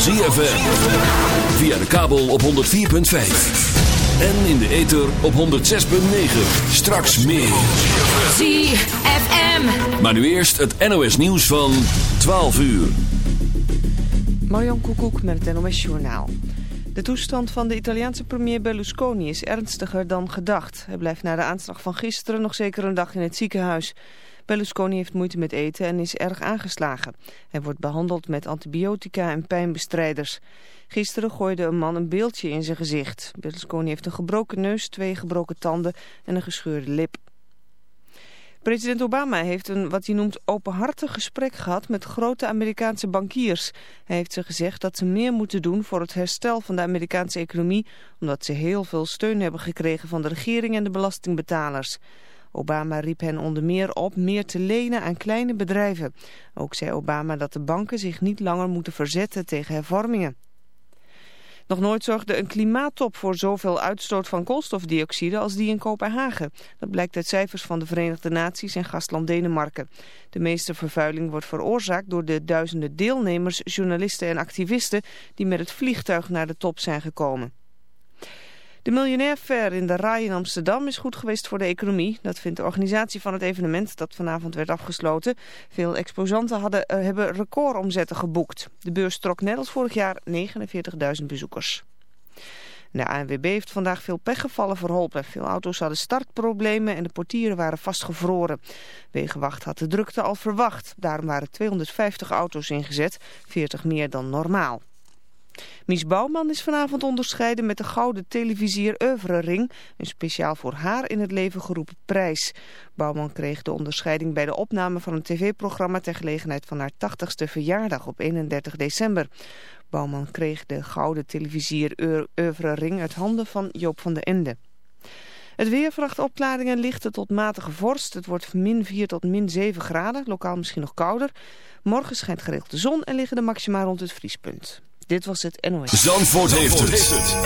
van ZFM. Via de kabel op 104.5. En in de ether op 106.9. Straks meer. ZFM. Maar nu eerst het NOS nieuws van 12 uur. Marjan Koekoek met het NOS Journaal. De toestand van de Italiaanse premier Berlusconi is ernstiger dan gedacht. Hij blijft na de aanslag van gisteren nog zeker een dag in het ziekenhuis. Berlusconi heeft moeite met eten en is erg aangeslagen. Hij wordt behandeld met antibiotica en pijnbestrijders. Gisteren gooide een man een beeldje in zijn gezicht. Berlusconi heeft een gebroken neus, twee gebroken tanden en een gescheurde lip. President Obama heeft een wat hij noemt openhartig gesprek gehad met grote Amerikaanse bankiers. Hij heeft ze gezegd dat ze meer moeten doen voor het herstel van de Amerikaanse economie, omdat ze heel veel steun hebben gekregen van de regering en de belastingbetalers. Obama riep hen onder meer op meer te lenen aan kleine bedrijven. Ook zei Obama dat de banken zich niet langer moeten verzetten tegen hervormingen. Nog nooit zorgde een klimaattop voor zoveel uitstoot van koolstofdioxide als die in Kopenhagen. Dat blijkt uit cijfers van de Verenigde Naties en gastland Denemarken. De meeste vervuiling wordt veroorzaakt door de duizenden deelnemers, journalisten en activisten die met het vliegtuig naar de top zijn gekomen. De miljonair fair in de Rai in Amsterdam is goed geweest voor de economie. Dat vindt de organisatie van het evenement dat vanavond werd afgesloten. Veel exposanten hadden, uh, hebben recordomzetten geboekt. De beurs trok net als vorig jaar 49.000 bezoekers. De ANWB heeft vandaag veel pechgevallen verholpen. Veel auto's hadden startproblemen en de portieren waren vastgevroren. Wegenwacht had de drukte al verwacht. Daarom waren 250 auto's ingezet, 40 meer dan normaal. Mies Bouwman is vanavond onderscheiden met de Gouden Televisier Oeuvre Ring, een speciaal voor haar in het leven geroepen prijs. Bouwman kreeg de onderscheiding bij de opname van een tv-programma ter gelegenheid van haar 80ste verjaardag op 31 december. Bouwman kreeg de Gouden Televisier Oeuvre Ring uit handen van Joop van den Ende. Het weer vraagt opklaringen lichte tot matige vorst. Het wordt min 4 tot min 7 graden, lokaal misschien nog kouder. Morgen schijnt geregeld de zon en liggen de maxima rond het vriespunt. Dit was het NOS. Zandvoort, heeft, het.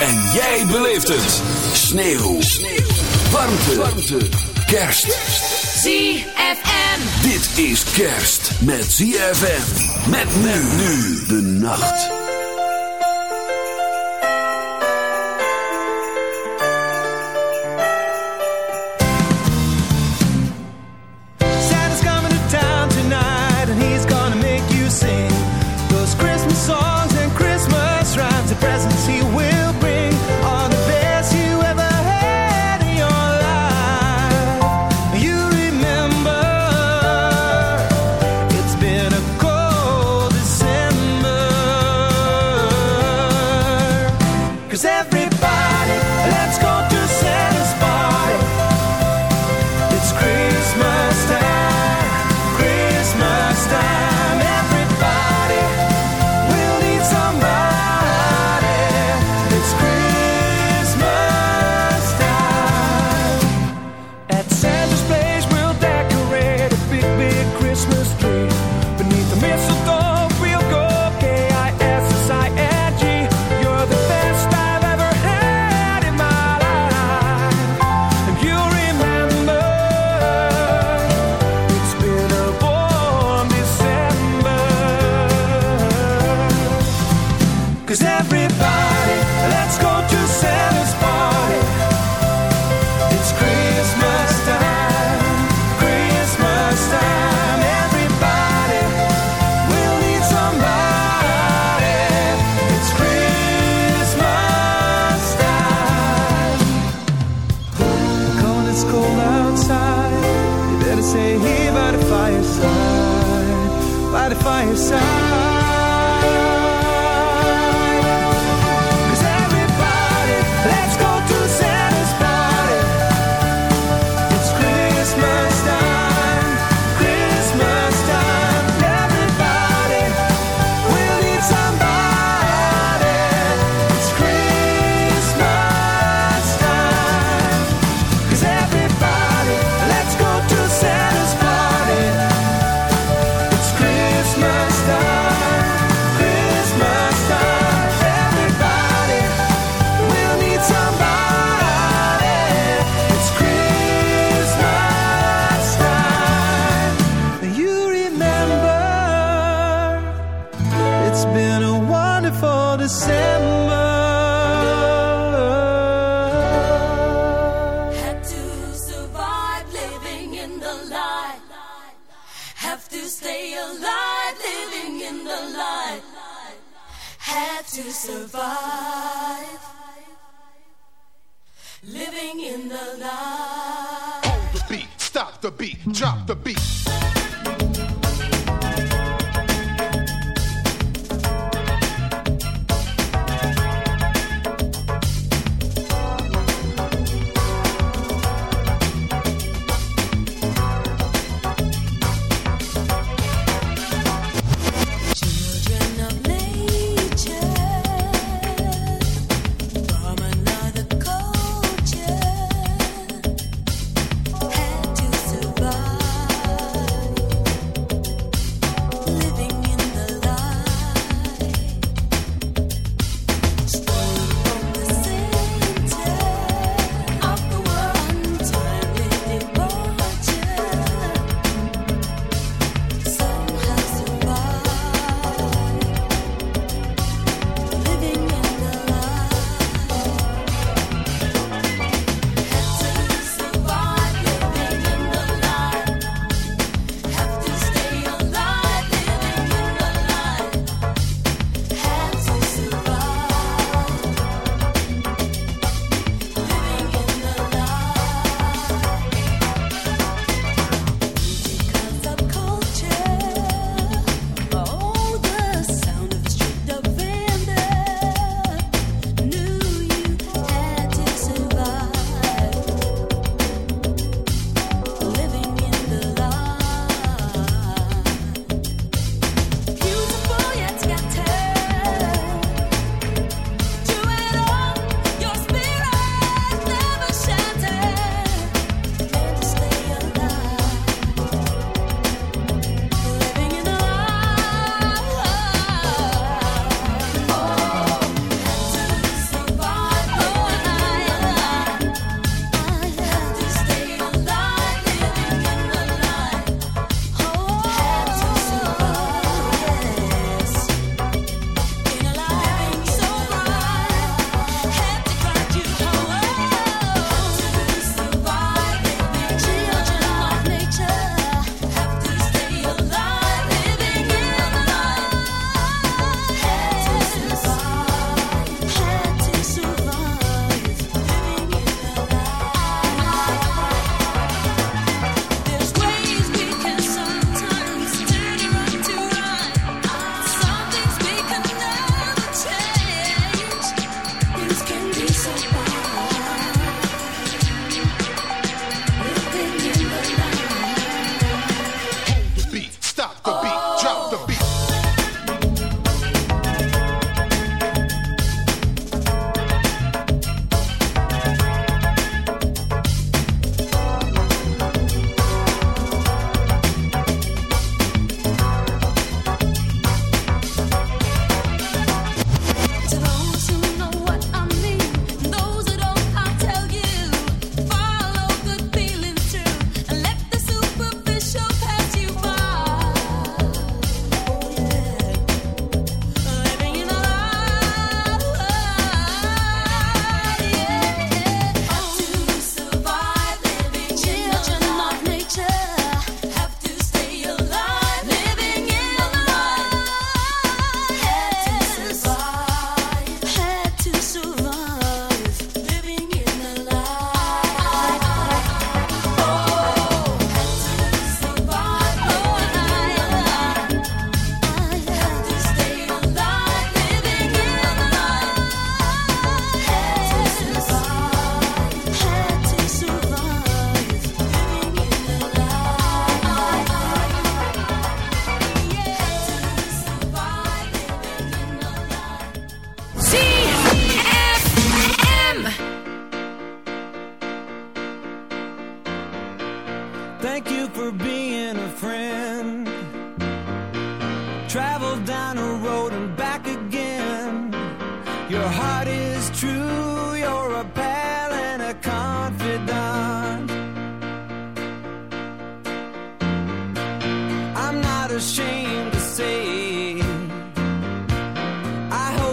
En jij beleeft het. Sneeuw. Sneeuw. Warmte. Warmte. Kerst. ZFM. Dit is kerst met ZFM. Met nu nu de nacht.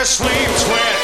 your sleeves.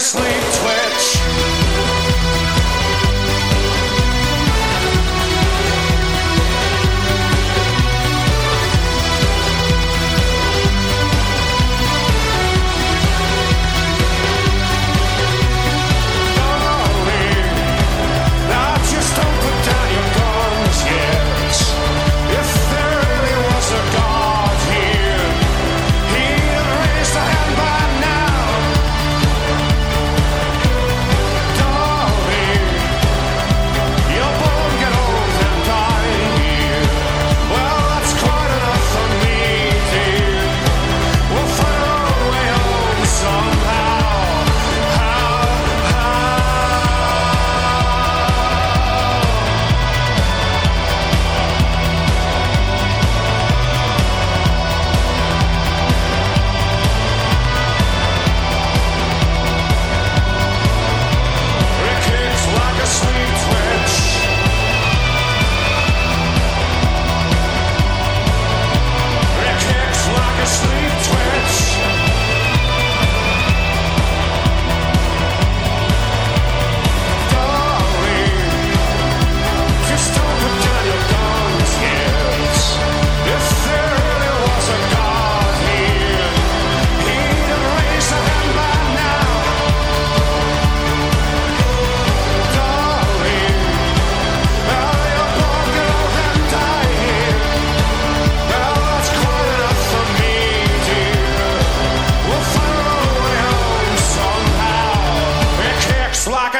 Sleep asleep.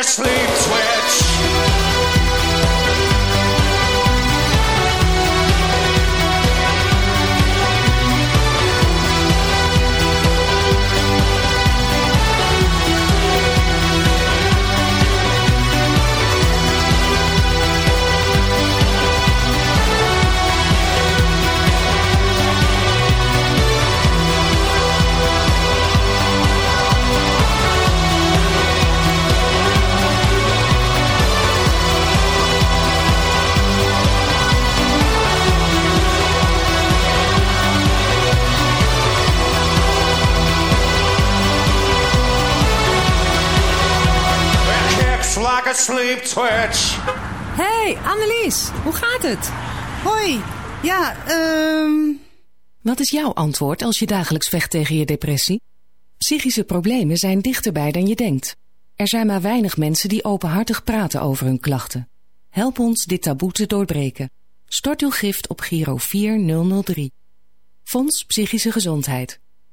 sleeps Switch. Hey, Annelies, hoe gaat het? Hoi, ja, ehm... Wat is jouw antwoord als je dagelijks vecht tegen je depressie? Psychische problemen zijn dichterbij dan je denkt. Er zijn maar weinig mensen die openhartig praten over hun klachten. Help ons dit taboe te doorbreken. Stort uw gift op Giro 4003. Fonds Psychische Gezondheid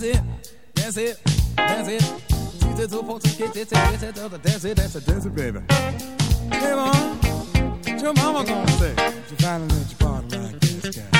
dance it, dance it, dance it. Tease it to folks and get it, get it, dance it, dance it, dance it, baby. Hey, mom, what your mama gonna say? She finally let you party like this guy.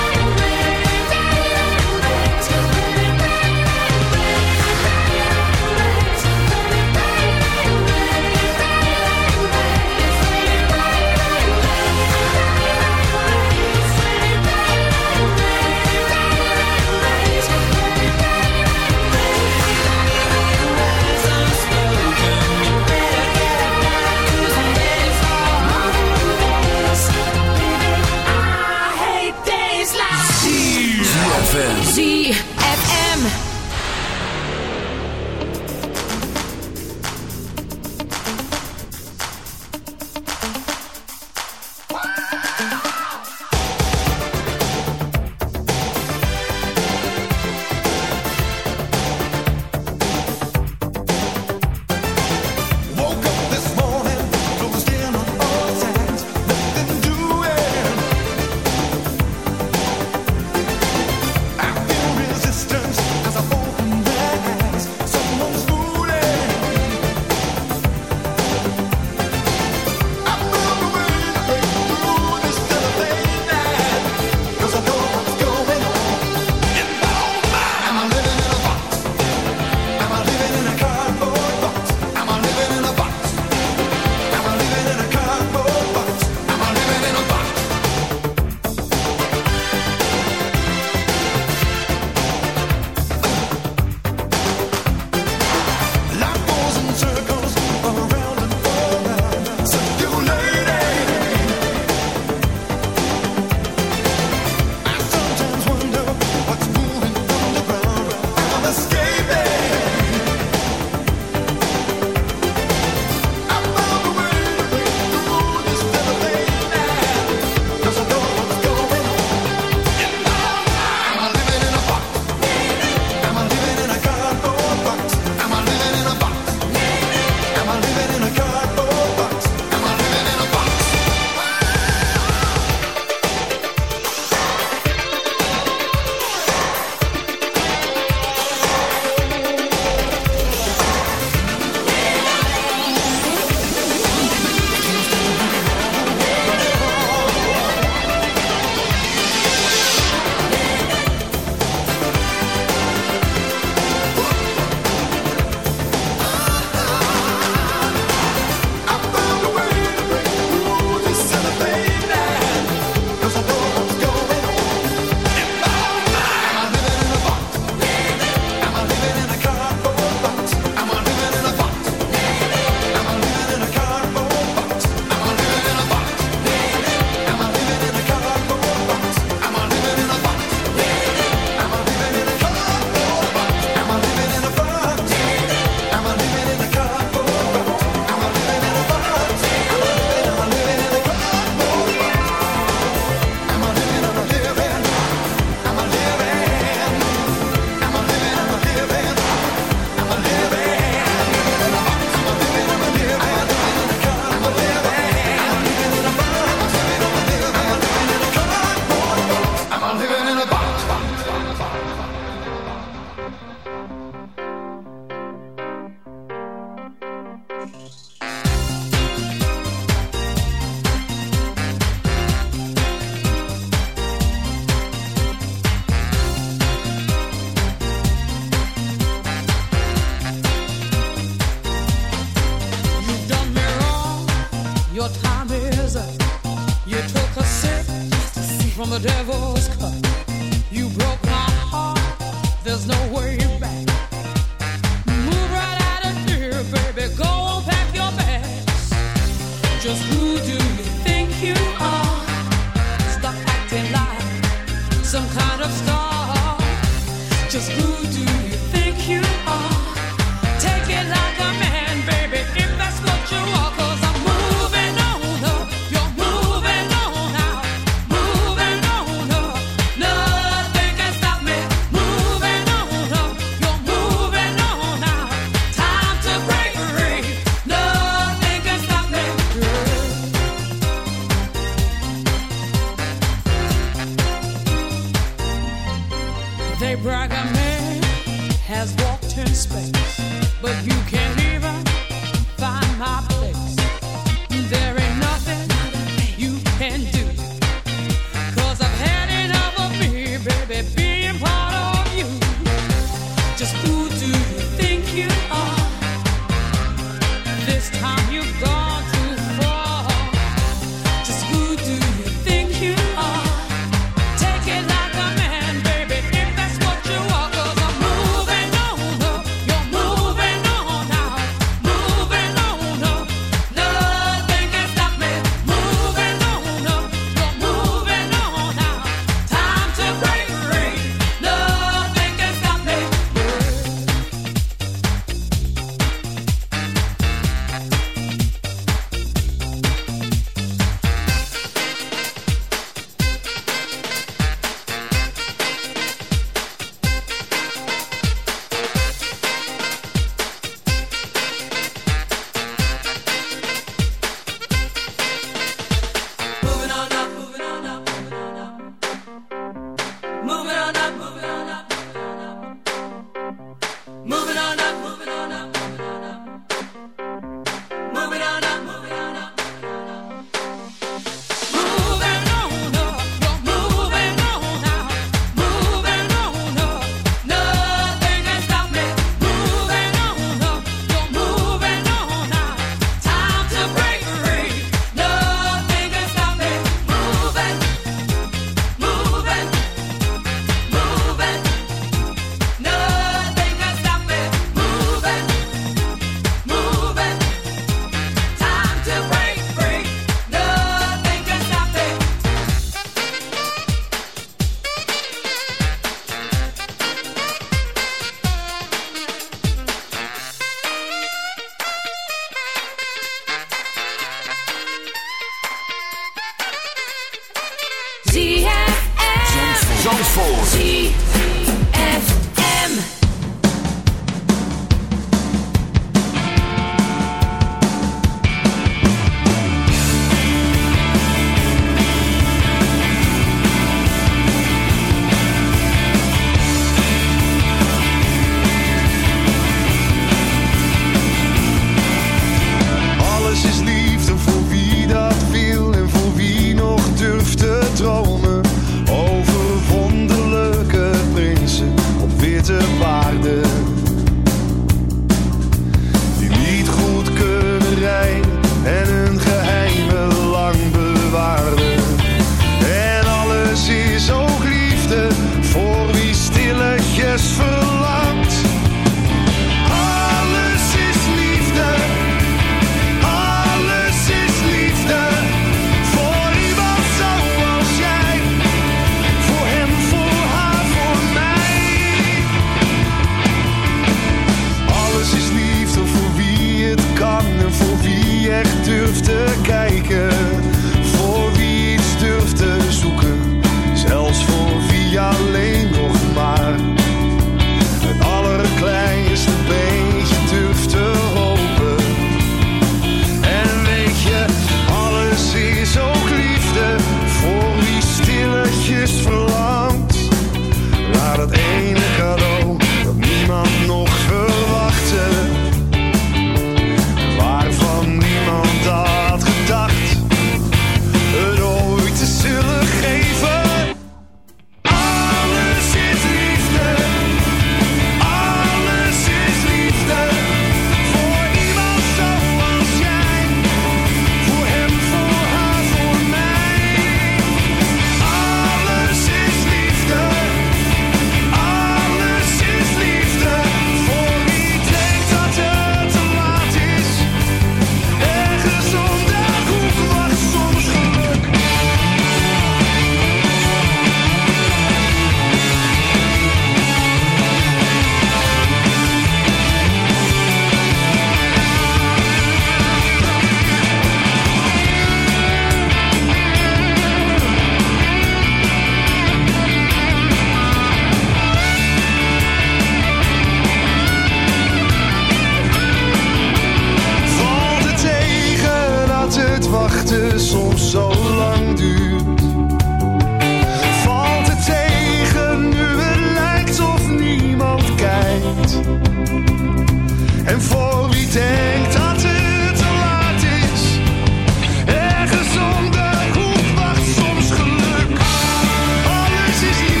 This is you.